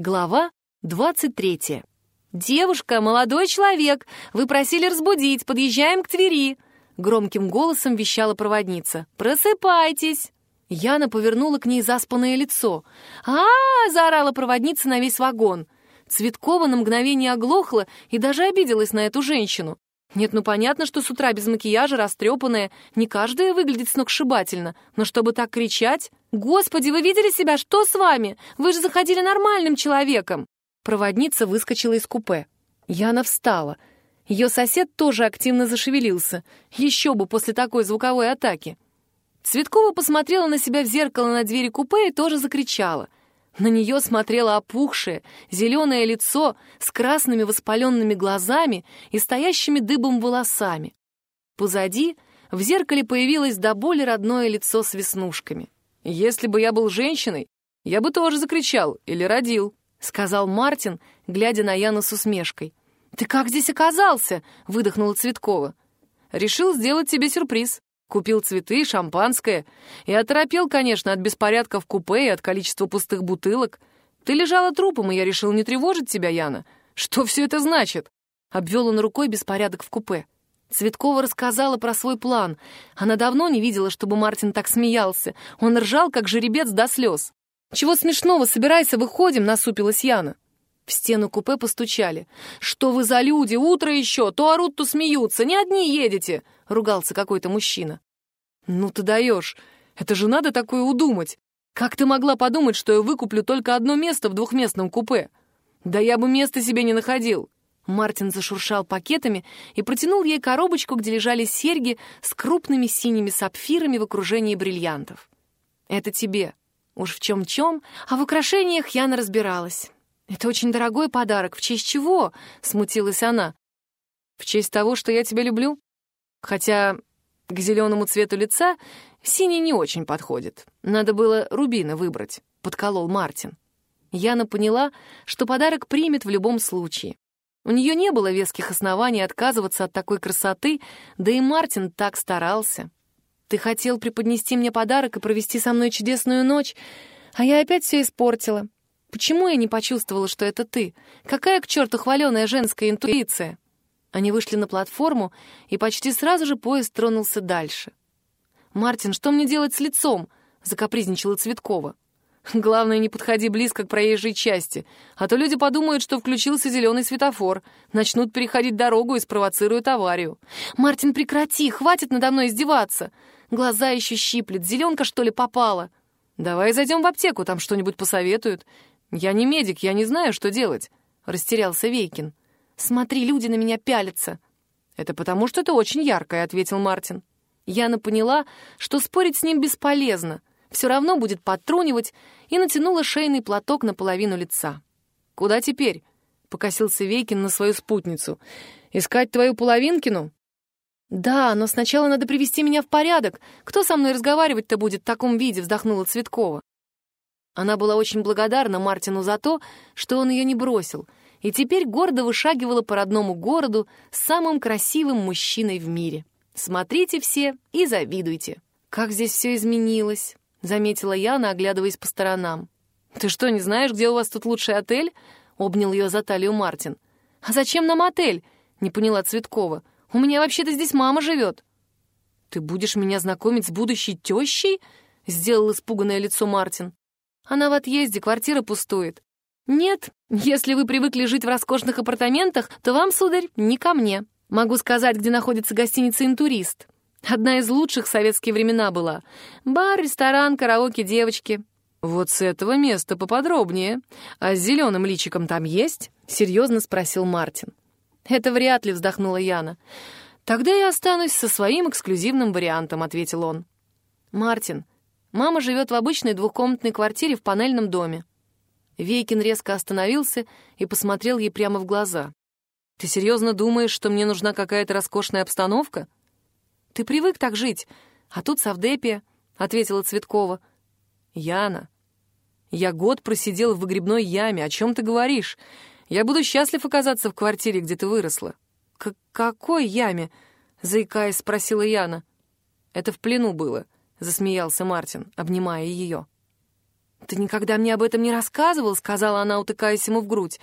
Глава 23. «Девушка, молодой человек, вы просили разбудить, подъезжаем к Твери!» Громким голосом вещала проводница. «Просыпайтесь!» Яна повернула к ней заспанное лицо. а, -а, -а заорала проводница на весь вагон. Цветкова на мгновение оглохла и даже обиделась на эту женщину. Нет, ну понятно, что с утра без макияжа, растрепанная, не каждая выглядит сногсшибательно, но чтобы так кричать... «Господи, вы видели себя? Что с вами? Вы же заходили нормальным человеком!» Проводница выскочила из купе. Яна встала. Ее сосед тоже активно зашевелился. Еще бы после такой звуковой атаки. Цветкова посмотрела на себя в зеркало на двери купе и тоже закричала — на нее смотрело опухшее, зеленое лицо с красными воспаленными глазами и стоящими дыбом волосами. Позади в зеркале появилось до боли родное лицо с веснушками. «Если бы я был женщиной, я бы тоже закричал или родил», — сказал Мартин, глядя на Яну с усмешкой. «Ты как здесь оказался?» — выдохнула Цветкова. «Решил сделать тебе сюрприз. Купил цветы, шампанское. И оторопел, конечно, от беспорядка в купе и от количества пустых бутылок. Ты лежала трупом, и я решил не тревожить тебя, Яна. Что все это значит?» Обвел он рукой беспорядок в купе. Цветкова рассказала про свой план. Она давно не видела, чтобы Мартин так смеялся. Он ржал, как жеребец до слез. «Чего смешного? Собирайся, выходим!» — насупилась Яна. В стену купе постучали. «Что вы за люди? Утро еще! То орут, то смеются! Не одни едете!» — ругался какой-то мужчина. «Ну ты даешь! Это же надо такое удумать! Как ты могла подумать, что я выкуплю только одно место в двухместном купе? Да я бы места себе не находил!» Мартин зашуршал пакетами и протянул ей коробочку, где лежали серьги с крупными синими сапфирами в окружении бриллиантов. «Это тебе. Уж в чем-чем, а в украшениях Яна разбиралась. «Это очень дорогой подарок. В честь чего?» — смутилась она. «В честь того, что я тебя люблю. Хотя к зеленому цвету лица синий не очень подходит. Надо было рубина выбрать», — подколол Мартин. Яна поняла, что подарок примет в любом случае. У нее не было веских оснований отказываться от такой красоты, да и Мартин так старался. «Ты хотел преподнести мне подарок и провести со мной чудесную ночь, а я опять все испортила. Почему я не почувствовала, что это ты? Какая к черту хваленая женская интуиция?» Они вышли на платформу, и почти сразу же поезд тронулся дальше. «Мартин, что мне делать с лицом?» — закапризничала Цветкова. «Главное, не подходи близко к проезжей части, а то люди подумают, что включился зеленый светофор, начнут переходить дорогу и спровоцируют аварию». «Мартин, прекрати, хватит надо мной издеваться! Глаза еще щиплет, зеленка, что ли, попала?» «Давай зайдем в аптеку, там что-нибудь посоветуют. «Я не медик, я не знаю, что делать», — растерялся Вейкин. «Смотри, люди на меня пялятся». «Это потому, что ты очень яркая», — ответил Мартин. Яна поняла, что спорить с ним бесполезно, все равно будет подтрунивать, и натянула шейный платок на половину лица. «Куда теперь?» — покосился Вейкин на свою спутницу. «Искать твою половинкину?» «Да, но сначала надо привести меня в порядок. Кто со мной разговаривать-то будет в таком виде?» — вздохнула Цветкова. Она была очень благодарна Мартину за то, что он ее не бросил, и теперь гордо вышагивала по родному городу с самым красивым мужчиной в мире. Смотрите все и завидуйте. «Как здесь все изменилось», — заметила Яна, оглядываясь по сторонам. «Ты что, не знаешь, где у вас тут лучший отель?» — обнял ее за талию Мартин. «А зачем нам отель?» — не поняла Цветкова. «У меня вообще-то здесь мама живет». «Ты будешь меня знакомить с будущей тещей?» — сделал испуганное лицо Мартин. Она в отъезде, квартира пустует. Нет, если вы привыкли жить в роскошных апартаментах, то вам, сударь, не ко мне. Могу сказать, где находится гостиница «Интурист». Одна из лучших в советские времена была. Бар, ресторан, караоке, девочки. «Вот с этого места поподробнее. А с зеленым личиком там есть?» — серьезно спросил Мартин. «Это вряд ли», — вздохнула Яна. «Тогда я останусь со своим эксклюзивным вариантом», — ответил он. «Мартин, Мама живет в обычной двухкомнатной квартире в панельном доме. Вейкин резко остановился и посмотрел ей прямо в глаза. «Ты серьезно думаешь, что мне нужна какая-то роскошная обстановка?» «Ты привык так жить, а тут Савдепия», — ответила Цветкова. «Яна, я год просидел в выгребной яме, о чем ты говоришь? Я буду счастлив оказаться в квартире, где ты выросла». «К какой яме?» — заикаясь, спросила Яна. «Это в плену было». — засмеялся Мартин, обнимая ее. «Ты никогда мне об этом не рассказывал», — сказала она, утыкаясь ему в грудь.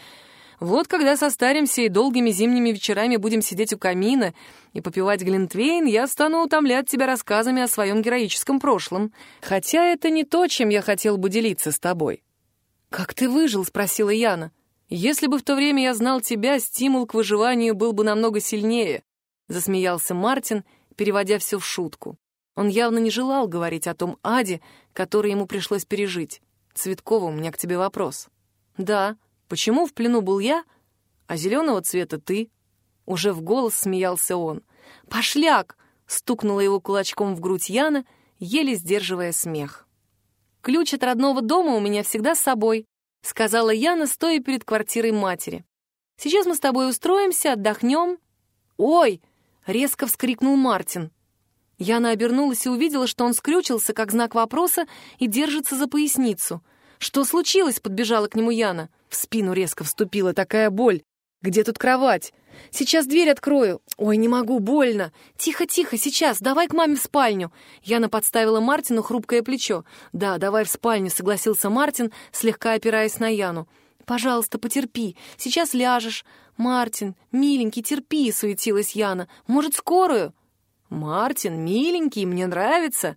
«Вот когда состаримся и долгими зимними вечерами будем сидеть у камина и попивать глинтвейн, я стану утомлять тебя рассказами о своем героическом прошлом. Хотя это не то, чем я хотел бы делиться с тобой». «Как ты выжил?» — спросила Яна. «Если бы в то время я знал тебя, стимул к выживанию был бы намного сильнее», — засмеялся Мартин, переводя все в шутку. Он явно не желал говорить о том аде, который ему пришлось пережить. «Цветкова, у меня к тебе вопрос». «Да, почему в плену был я, а зеленого цвета ты?» Уже в голос смеялся он. «Пошляк!» — стукнула его кулачком в грудь Яна, еле сдерживая смех. «Ключ от родного дома у меня всегда с собой», — сказала Яна, стоя перед квартирой матери. «Сейчас мы с тобой устроимся, отдохнем». «Ой!» — резко вскрикнул Мартин. Яна обернулась и увидела, что он скрючился, как знак вопроса, и держится за поясницу. «Что случилось?» — подбежала к нему Яна. В спину резко вступила такая боль. «Где тут кровать?» «Сейчас дверь открою». «Ой, не могу, больно». «Тихо, тихо, сейчас, давай к маме в спальню». Яна подставила Мартину хрупкое плечо. «Да, давай в спальню», — согласился Мартин, слегка опираясь на Яну. «Пожалуйста, потерпи, сейчас ляжешь». «Мартин, миленький, терпи», — суетилась Яна. «Может, скорую?» «Мартин, миленький, мне нравится!»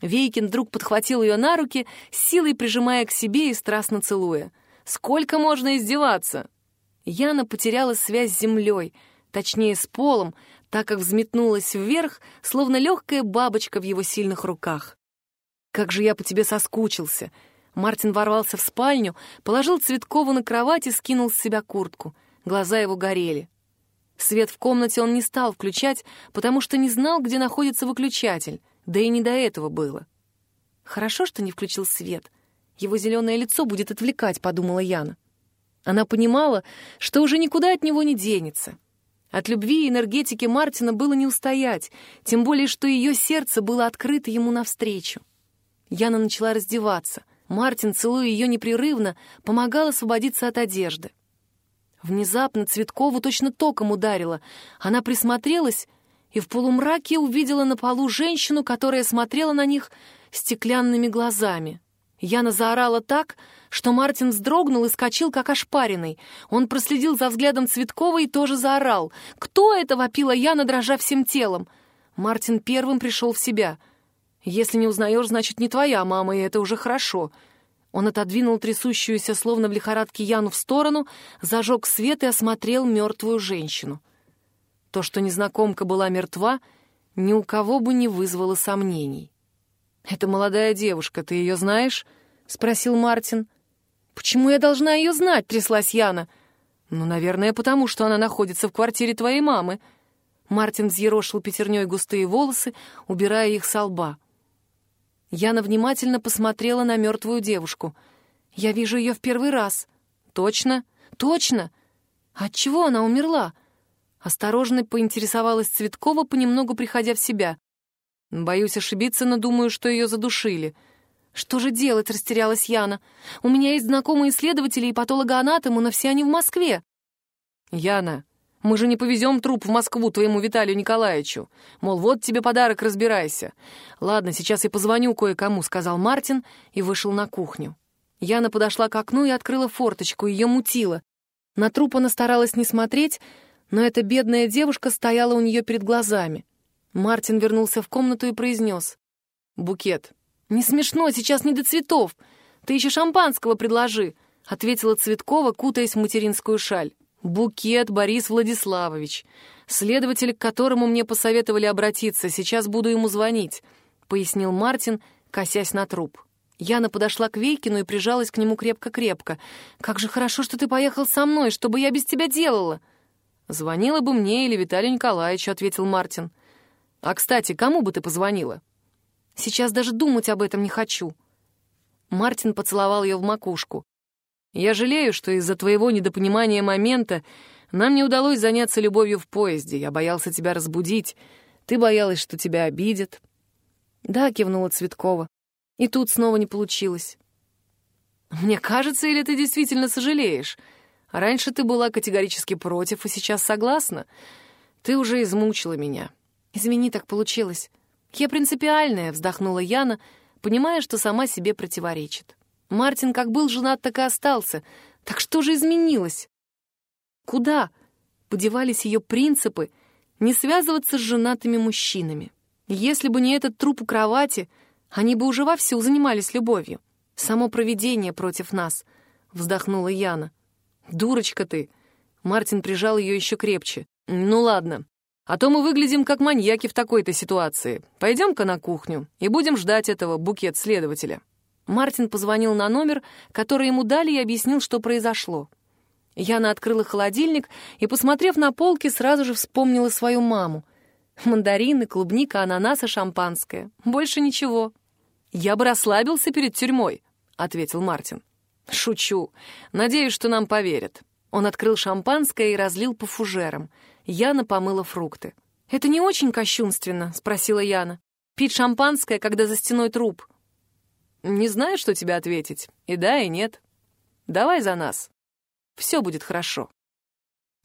Вейкин вдруг подхватил ее на руки, силой прижимая к себе и страстно целуя. «Сколько можно издеваться?» Яна потеряла связь с землей, точнее, с полом, так как взметнулась вверх, словно легкая бабочка в его сильных руках. «Как же я по тебе соскучился!» Мартин ворвался в спальню, положил Цветкову на кровать и скинул с себя куртку. Глаза его горели. Свет в комнате он не стал включать, потому что не знал, где находится выключатель, да и не до этого было. «Хорошо, что не включил свет. Его зеленое лицо будет отвлекать», — подумала Яна. Она понимала, что уже никуда от него не денется. От любви и энергетики Мартина было не устоять, тем более, что ее сердце было открыто ему навстречу. Яна начала раздеваться. Мартин, целуя ее непрерывно, помогал освободиться от одежды. Внезапно Цветкову точно током ударило. Она присмотрелась и в полумраке увидела на полу женщину, которая смотрела на них стеклянными глазами. Яна заорала так, что Мартин вздрогнул и скочил, как ошпаренный. Он проследил за взглядом Цветкова и тоже заорал. «Кто это?» — вопила Яна, дрожа всем телом. Мартин первым пришел в себя. «Если не узнаешь, значит, не твоя мама, и это уже хорошо», он отодвинул трясущуюся, словно в лихорадке Яну в сторону, зажег свет и осмотрел мертвую женщину. То, что незнакомка была мертва, ни у кого бы не вызвало сомнений. «Это молодая девушка, ты ее знаешь?» — спросил Мартин. «Почему я должна ее знать?» — тряслась Яна. «Ну, наверное, потому что она находится в квартире твоей мамы». Мартин взъерошил пятерней густые волосы, убирая их со лба. Яна внимательно посмотрела на мертвую девушку. «Я вижу ее в первый раз». «Точно? Точно! От чего она умерла?» Осторожно поинтересовалась Цветкова, понемногу приходя в себя. «Боюсь ошибиться, но думаю, что ее задушили». «Что же делать?» — растерялась Яна. «У меня есть знакомые исследователи и патологоанатомы, но все они в Москве». «Яна, мы же не повезем труп в Москву твоему Виталию Николаевичу. Мол, вот тебе подарок, разбирайся. Ладно, сейчас я позвоню кое-кому, сказал Мартин и вышел на кухню. Яна подошла к окну и открыла форточку, ее мутило. На труп она старалась не смотреть, но эта бедная девушка стояла у нее перед глазами. Мартин вернулся в комнату и произнес. «Букет». «Не смешно, сейчас не до цветов. Ты еще шампанского предложи», — ответила Цветкова, кутаясь в материнскую шаль. «Букет Борис Владиславович, следователь, к которому мне посоветовали обратиться. Сейчас буду ему звонить», — пояснил Мартин, косясь на труп. Яна подошла к Вейкину и прижалась к нему крепко-крепко. «Как же хорошо, что ты поехал со мной, что бы я без тебя делала?» «Звонила бы мне или Виталию Николаевичу», — ответил Мартин. «А, кстати, кому бы ты позвонила?» «Сейчас даже думать об этом не хочу». Мартин поцеловал ее в макушку. Я жалею, что из-за твоего недопонимания момента нам не удалось заняться любовью в поезде. Я боялся тебя разбудить. Ты боялась, что тебя обидят. Да, кивнула Цветкова. И тут снова не получилось. Мне кажется, или ты действительно сожалеешь? Раньше ты была категорически против, и сейчас согласна. Ты уже измучила меня. Извини, так получилось. Я принципиальная, вздохнула Яна, понимая, что сама себе противоречит. Мартин как был женат, так и остался. Так что же изменилось? Куда подевались ее принципы не связываться с женатыми мужчинами? Если бы не этот труп у кровати, они бы уже вовсю занимались любовью. Само провидение против нас, вздохнула Яна. Дурочка ты. Мартин прижал ее еще крепче. Ну ладно, а то мы выглядим как маньяки в такой-то ситуации. Пойдем-ка на кухню и будем ждать этого букет следователя». Мартин позвонил на номер, который ему дали, и объяснил, что произошло. Яна открыла холодильник и, посмотрев на полки, сразу же вспомнила свою маму. Мандарины, клубника, ананас и шампанское. Больше ничего. «Я бы расслабился перед тюрьмой», — ответил Мартин. «Шучу. Надеюсь, что нам поверят». Он открыл шампанское и разлил по фужерам. Яна помыла фрукты. «Это не очень кощунственно?» — спросила Яна. «Пить шампанское, когда за стеной труп». «Не знаю, что тебе ответить. И да, и нет. Давай за нас. Все будет хорошо».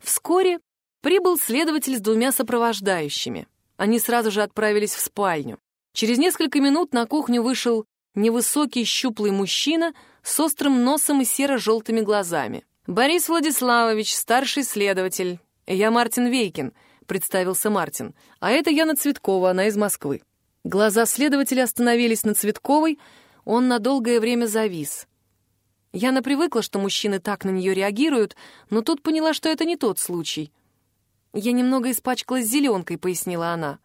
Вскоре прибыл следователь с двумя сопровождающими. Они сразу же отправились в спальню. Через несколько минут на кухню вышел невысокий щуплый мужчина с острым носом и серо-желтыми глазами. «Борис Владиславович, старший следователь. Я Мартин Вейкин», — представился Мартин. «А это Яна Цветкова, она из Москвы». Глаза следователя остановились на Цветковой, он на долгое время завис. Яна привыкла, что мужчины так на нее реагируют, но тут поняла, что это не тот случай. «Я немного испачкалась зеленкой», — пояснила она.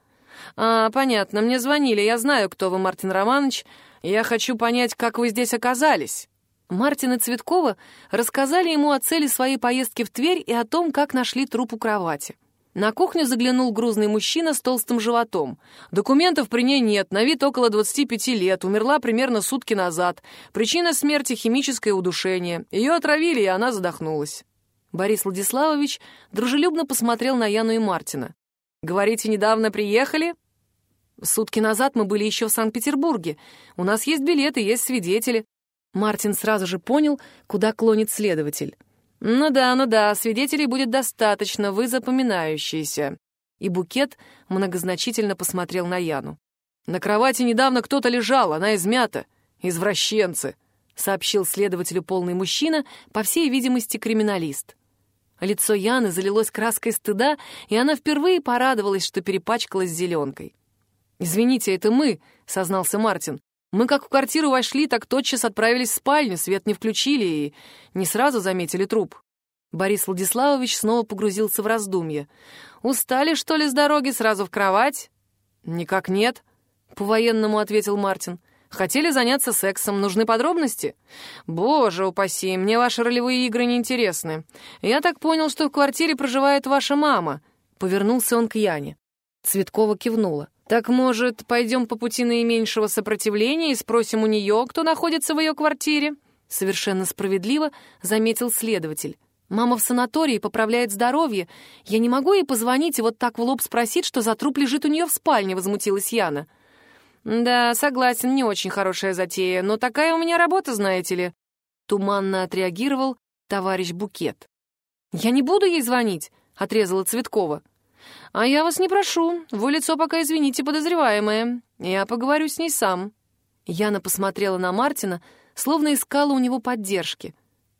«А, понятно, мне звонили, я знаю, кто вы, Мартин Романович. Я хочу понять, как вы здесь оказались». Мартин и Цветкова рассказали ему о цели своей поездки в Тверь и о том, как нашли труп у кровати. На кухню заглянул грузный мужчина с толстым животом. Документов при ней нет, на вид около 25 лет, умерла примерно сутки назад. Причина смерти — химическое удушение. Ее отравили, и она задохнулась. Борис Владиславович дружелюбно посмотрел на Яну и Мартина. «Говорите, недавно приехали?» «Сутки назад мы были еще в Санкт-Петербурге. У нас есть билеты, есть свидетели. Мартин сразу же понял, куда клонит следователь. «Ну да, ну да, свидетелей будет достаточно, вы запоминающиеся». И Букет многозначительно посмотрел на Яну. «На кровати недавно кто-то лежал, она измята. Извращенцы», — сообщил следователю полный мужчина, по всей видимости, криминалист. Лицо Яны залилось краской стыда, и она впервые порадовалась, что перепачкалась зеленкой. «Извините, это мы», — сознался Мартин. Мы как в квартиру вошли, так тотчас отправились в спальню, свет не включили и не сразу заметили труп. Борис Владиславович снова погрузился в раздумье. «Устали, что ли, с дороги? Сразу в кровать?» «Никак нет», — по-военному ответил Мартин. «Хотели заняться сексом. Нужны подробности?» «Боже упаси, мне ваши ролевые игры не интересны. Я так понял, что в квартире проживает ваша мама». Повернулся он к Яне. Цветкова кивнула. «Так, может, пойдем по пути наименьшего сопротивления и спросим у нее, кто находится в ее квартире?» Совершенно справедливо заметил следователь. «Мама в санатории поправляет здоровье. Я не могу ей позвонить и вот так в лоб спросить, что за труп лежит у нее в спальне», — возмутилась Яна. «Да, согласен, не очень хорошая затея, но такая у меня работа, знаете ли», — туманно отреагировал товарищ Букет. «Я не буду ей звонить», — отрезала Цветкова. «А я вас не прошу. Вы лицо пока, извините, подозреваемое. Я поговорю с ней сам». Яна посмотрела на Мартина, словно искала у него поддержки.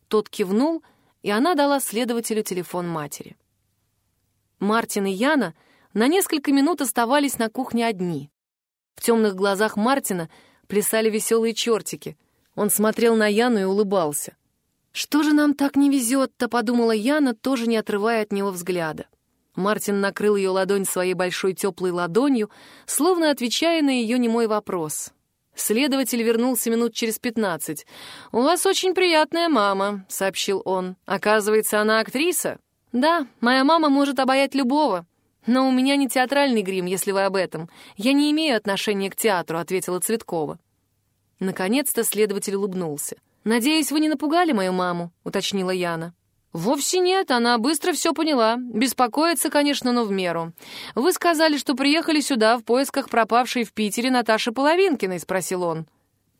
Тот кивнул, и она дала следователю телефон матери. Мартин и Яна на несколько минут оставались на кухне одни. В темных глазах Мартина плясали веселые чертики. Он смотрел на Яну и улыбался. «Что же нам так не везет-то?» — подумала Яна, тоже не отрывая от него взгляда. Мартин накрыл ее ладонь своей большой теплой ладонью, словно отвечая на ее немой вопрос. Следователь вернулся минут через пятнадцать. «У вас очень приятная мама», — сообщил он. «Оказывается, она актриса?» «Да, моя мама может обаять любого. Но у меня не театральный грим, если вы об этом. Я не имею отношения к театру», — ответила Цветкова. Наконец-то следователь улыбнулся. «Надеюсь, вы не напугали мою маму», — уточнила Яна. «Вовсе нет, она быстро все поняла. Беспокоится, конечно, но в меру. Вы сказали, что приехали сюда в поисках пропавшей в Питере Наташи Половинкиной?» — спросил он.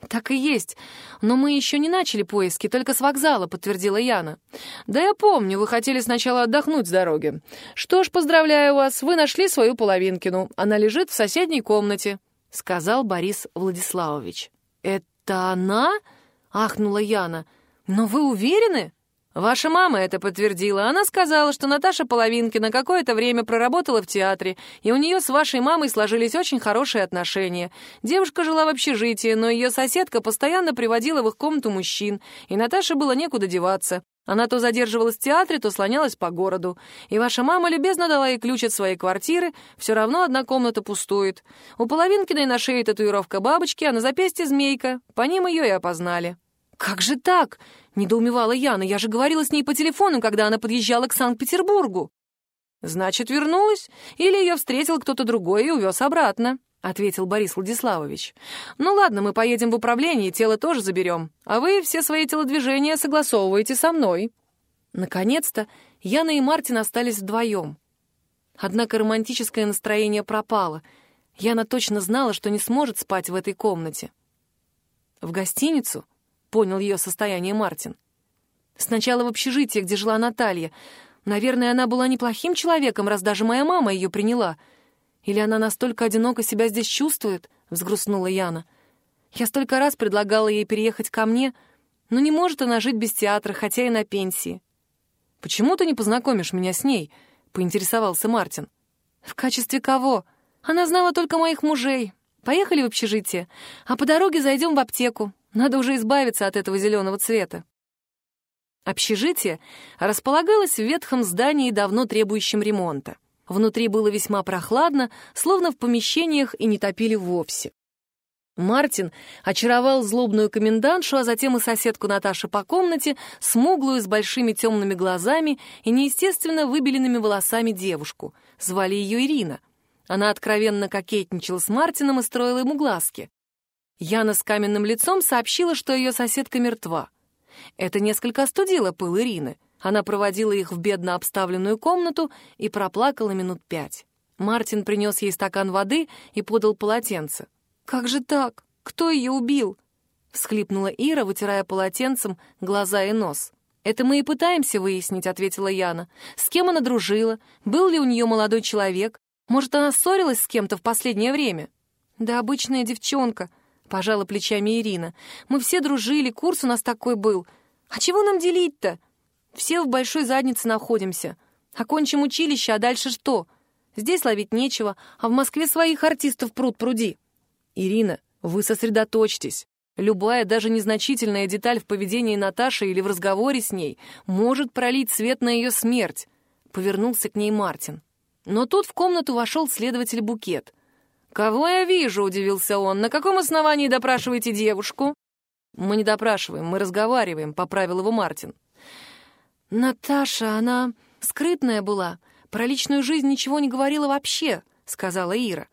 «Так и есть. Но мы еще не начали поиски, только с вокзала», — подтвердила Яна. «Да я помню, вы хотели сначала отдохнуть с дороги. Что ж, поздравляю вас, вы нашли свою Половинкину. Она лежит в соседней комнате», — сказал Борис Владиславович. «Это она?» —— ахнула Яна. «Но вы уверены?» «Ваша мама это подтвердила. Она сказала, что Наташа Половинкина какое-то время проработала в театре, и у нее с вашей мамой сложились очень хорошие отношения. Девушка жила в общежитии, но ее соседка постоянно приводила в их комнату мужчин, и Наташе было некуда деваться. Она то задерживалась в театре, то слонялась по городу. И ваша мама любезно дала ей ключ от своей квартиры, все равно одна комната пустует. У Половинкиной на шее татуировка бабочки, а на запястье змейка. По ним ее и опознали». «Как же так?» — недоумевала Яна. «Я же говорила с ней по телефону, когда она подъезжала к Санкт-Петербургу». «Значит, вернулась? Или ее встретил кто-то другой и увез обратно?» — ответил Борис Владиславович. «Ну ладно, мы поедем в управление, тело тоже заберем, а вы все свои телодвижения согласовываете со мной». Наконец-то Яна и Мартин остались вдвоем. Однако романтическое настроение пропало. Яна точно знала, что не сможет спать в этой комнате. В гостиницу понял ее состояние Мартин. Сначала в общежитие, где жила Наталья. Наверное, она была неплохим человеком, раз даже моя мама ее приняла. Или она настолько одиноко себя здесь чувствует, взгрустнула Яна. Я столько раз предлагала ей переехать ко мне, но не может она жить без театра, хотя и на пенсии. «Почему ты не познакомишь меня с ней?» — поинтересовался Мартин. «В качестве кого? Она знала только моих мужей. Поехали в общежитие, а по дороге зайдем в аптеку. Надо уже избавиться от этого зеленого цвета. Общежитие располагалось в ветхом здании, давно требующем ремонта. Внутри было весьма прохладно, словно в помещениях и не топили вовсе. Мартин очаровал злобную комендантшу, а затем и соседку Наташи по комнате, смуглую, с большими темными глазами и неестественно выбеленными волосами девушку. Звали ее Ирина. Она откровенно кокетничала с Мартином и строила ему глазки. Яна с каменным лицом сообщила, что ее соседка мертва. Это несколько остудило пыл Ирины. Она проводила их в бедно обставленную комнату и проплакала минут пять. Мартин принес ей стакан воды и подал полотенце. «Как же так? Кто ее убил?» — всхлипнула Ира, вытирая полотенцем глаза и нос. «Это мы и пытаемся выяснить», — ответила Яна. «С кем она дружила? Был ли у нее молодой человек? Может, она ссорилась с кем-то в последнее время?» «Да обычная девчонка», Пожала плечами Ирина. «Мы все дружили, курс у нас такой был. А чего нам делить-то? Все в большой заднице находимся. Окончим училище, а дальше что? Здесь ловить нечего, а в Москве своих артистов пруд пруди». «Ирина, вы сосредоточьтесь. Любая, даже незначительная деталь в поведении Наташи или в разговоре с ней может пролить свет на ее смерть», — повернулся к ней Мартин. Но тут в комнату вошел следователь Букет — «Кого я вижу?» — удивился он. «На каком основании допрашиваете девушку?» «Мы не допрашиваем, мы разговариваем», — поправил его Мартин. «Наташа, она скрытная была, про личную жизнь ничего не говорила вообще», — сказала Ира.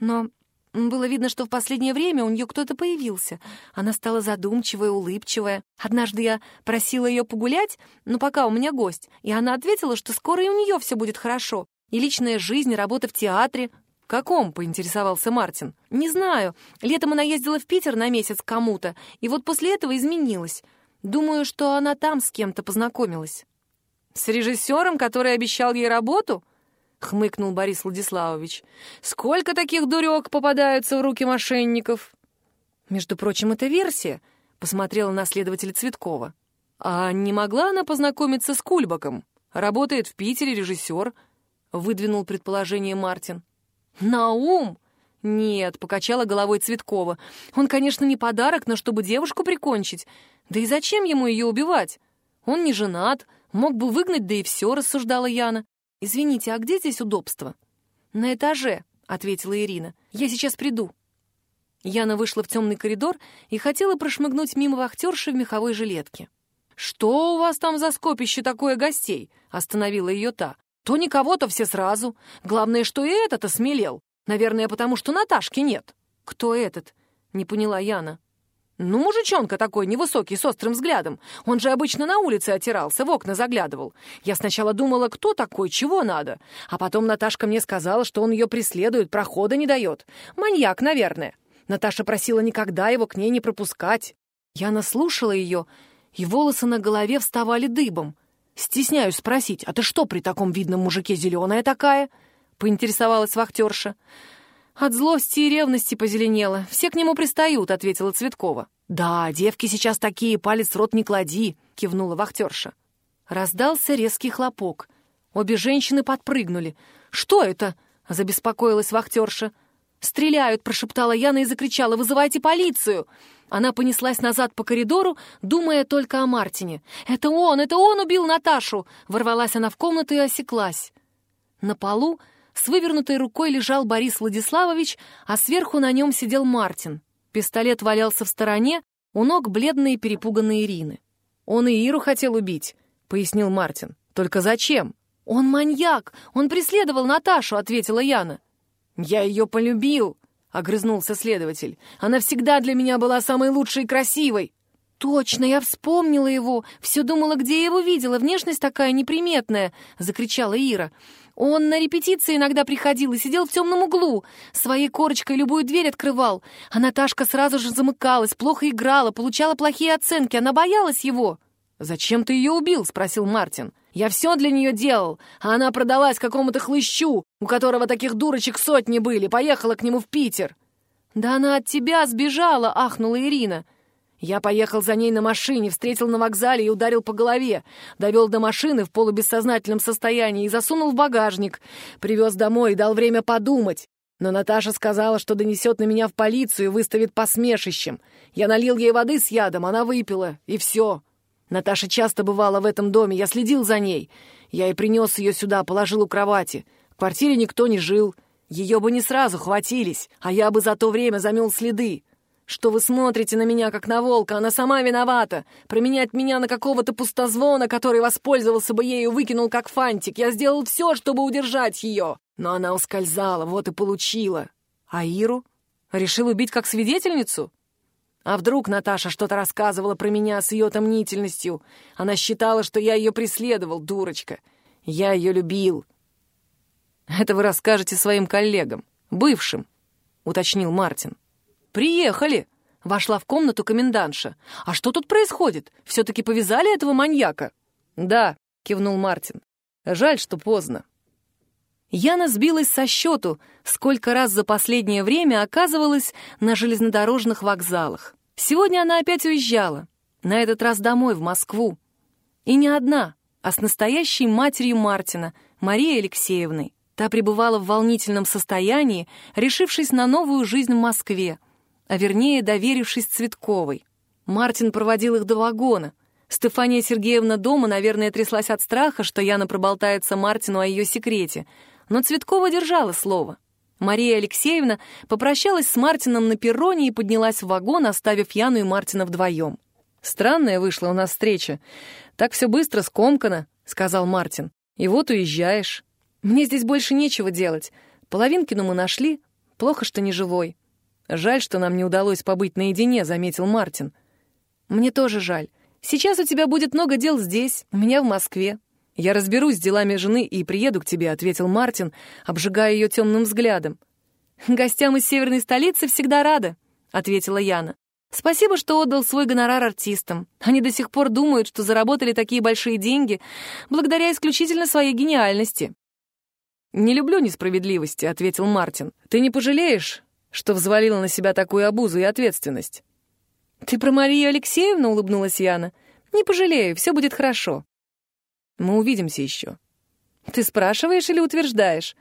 «Но было видно, что в последнее время у нее кто-то появился. Она стала задумчивая, улыбчивая. Однажды я просила ее погулять, но пока у меня гость, и она ответила, что скоро и у нее все будет хорошо. И личная жизнь, и работа в театре, каком?» — поинтересовался Мартин. «Не знаю. Летом она ездила в Питер на месяц к кому-то, и вот после этого изменилась. Думаю, что она там с кем-то познакомилась». «С режиссером, который обещал ей работу?» — хмыкнул Борис Владиславович. «Сколько таких дурек попадаются в руки мошенников?» «Между прочим, это версия», — посмотрела на следователя Цветкова. «А не могла она познакомиться с Кульбаком? Работает в Питере режиссер», — выдвинул предположение Мартин. «Наум?» «Нет», — покачала головой Цветкова. «Он, конечно, не подарок, но чтобы девушку прикончить. Да и зачем ему ее убивать? Он не женат, мог бы выгнать, да и все», — рассуждала Яна. «Извините, а где здесь удобство?» «На этаже», — ответила Ирина. «Я сейчас приду». Яна вышла в темный коридор и хотела прошмыгнуть мимо вахтерши в меховой жилетке. «Что у вас там за скопище такое гостей?» — остановила ее та. То никого, то все сразу. Главное, что и этот осмелел. Наверное, потому что Наташки нет. Кто этот? Не поняла Яна. Ну, мужичонка такой, невысокий, с острым взглядом. Он же обычно на улице отирался, в окна заглядывал. Я сначала думала, кто такой, чего надо. А потом Наташка мне сказала, что он ее преследует, прохода не дает. Маньяк, наверное. Наташа просила никогда его к ней не пропускать. Яна слушала ее, и волосы на голове вставали дыбом. «Стесняюсь спросить, а ты что при таком видном мужике зеленая такая?» — поинтересовалась вахтерша. «От злости и ревности позеленела. Все к нему пристают», — ответила Цветкова. «Да, девки сейчас такие, палец в рот не клади», — кивнула вахтерша. Раздался резкий хлопок. Обе женщины подпрыгнули. «Что это?» — забеспокоилась вахтерша. «Стреляют!» — прошептала Яна и закричала. «Вызывайте полицию!» Она понеслась назад по коридору, думая только о Мартине. «Это он! Это он убил Наташу!» Ворвалась она в комнату и осеклась. На полу с вывернутой рукой лежал Борис Владиславович, а сверху на нем сидел Мартин. Пистолет валялся в стороне, у ног бледные перепуганные Ирины. «Он и Иру хотел убить», — пояснил Мартин. «Только зачем?» «Он маньяк! Он преследовал Наташу!» — ответила Яна. «Я ее полюбил!» — огрызнулся следователь. «Она всегда для меня была самой лучшей и красивой!» «Точно, я вспомнила его! Все думала, где я его видела. Внешность такая неприметная!» — закричала Ира. «Он на репетиции иногда приходил и сидел в темном углу. Своей корочкой любую дверь открывал. А Наташка сразу же замыкалась, плохо играла, получала плохие оценки. Она боялась его». «Зачем ты ее убил?» — спросил Мартин. Я все для нее делал, а она продалась какому-то хлыщу, у которого таких дурочек сотни были, поехала к нему в Питер». «Да она от тебя сбежала!» — ахнула Ирина. Я поехал за ней на машине, встретил на вокзале и ударил по голове. Довел до машины в полубессознательном состоянии и засунул в багажник. Привез домой и дал время подумать. Но Наташа сказала, что донесет на меня в полицию и выставит посмешищем. Я налил ей воды с ядом, она выпила, и все. Наташа часто бывала в этом доме, я следил за ней. Я и принес ее сюда, положил у кровати. В квартире никто не жил. Ее бы не сразу хватились, а я бы за то время замел следы. Что вы смотрите на меня, как на волка? Она сама виновата. Променять меня на какого-то пустозвона, который воспользовался бы ею, выкинул как фантик. Я сделал все, чтобы удержать ее. Но она ускользала, вот и получила. А Иру? Решил убить как свидетельницу? А вдруг Наташа что-то рассказывала про меня с ее томнительностью? Она считала, что я ее преследовал, дурочка. Я ее любил. Это вы расскажете своим коллегам, бывшим, уточнил Мартин. Приехали. Вошла в комнату комендантша. «А что тут происходит? Все-таки повязали этого маньяка?» «Да», — кивнул Мартин. «Жаль, что поздно». Яна сбилась со счету, сколько раз за последнее время оказывалась на железнодорожных вокзалах. Сегодня она опять уезжала, на этот раз домой, в Москву. И не одна, а с настоящей матерью Мартина, Марией Алексеевной. Та пребывала в волнительном состоянии, решившись на новую жизнь в Москве, а вернее доверившись Цветковой. Мартин проводил их до вагона. Стефания Сергеевна дома, наверное, тряслась от страха, что Яна проболтается Мартину о ее секрете, но Цветкова держала слово — Мария Алексеевна попрощалась с Мартином на перроне и поднялась в вагон, оставив Яну и Мартина вдвоем. «Странная вышла у нас встреча. Так все быстро, скомкано», — сказал Мартин. «И вот уезжаешь. Мне здесь больше нечего делать. Половинкину мы нашли. Плохо, что не живой. Жаль, что нам не удалось побыть наедине», — заметил Мартин. «Мне тоже жаль. Сейчас у тебя будет много дел здесь, у меня в Москве. «Я разберусь с делами жены и приеду к тебе», — ответил Мартин, обжигая ее темным взглядом. «Гостям из северной столицы всегда рада», — ответила Яна. «Спасибо, что отдал свой гонорар артистам. Они до сих пор думают, что заработали такие большие деньги благодаря исключительно своей гениальности». «Не люблю несправедливости», — ответил Мартин. «Ты не пожалеешь, что взвалила на себя такую обузу и ответственность?» «Ты про Марию Алексеевну?» — улыбнулась Яна. «Не пожалею, все будет хорошо». Мы увидимся еще. Ты спрашиваешь или утверждаешь?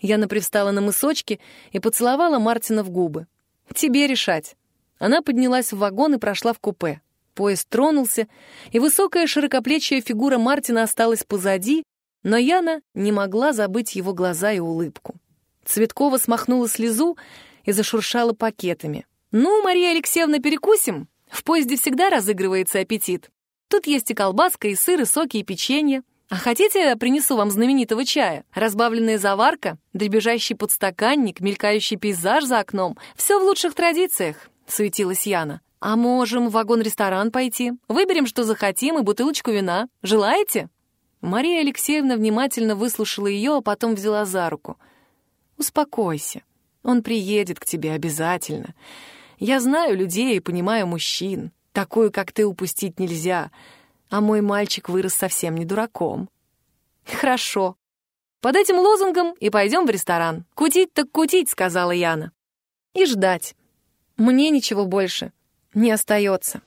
Яна привстала на мысочки и поцеловала Мартина в губы. Тебе решать. Она поднялась в вагон и прошла в купе. Поезд тронулся, и высокая широкоплечья фигура Мартина осталась позади, но Яна не могла забыть его глаза и улыбку. Цветкова смахнула слезу и зашуршала пакетами. «Ну, Мария Алексеевна, перекусим? В поезде всегда разыгрывается аппетит». Тут есть и колбаска, и сыр, и соки, и печенье. А хотите, принесу вам знаменитого чая? Разбавленная заварка, дребезжащий подстаканник, мелькающий пейзаж за окном. Все в лучших традициях», — суетилась Яна. «А можем в вагон-ресторан пойти? Выберем, что захотим, и бутылочку вина. Желаете?» Мария Алексеевна внимательно выслушала ее, а потом взяла за руку. «Успокойся. Он приедет к тебе обязательно. Я знаю людей и понимаю мужчин. Такую, как ты, упустить нельзя. А мой мальчик вырос совсем не дураком. Хорошо. Под этим лозунгом и пойдем в ресторан. Кутить так кутить, сказала Яна. И ждать. Мне ничего больше не остается.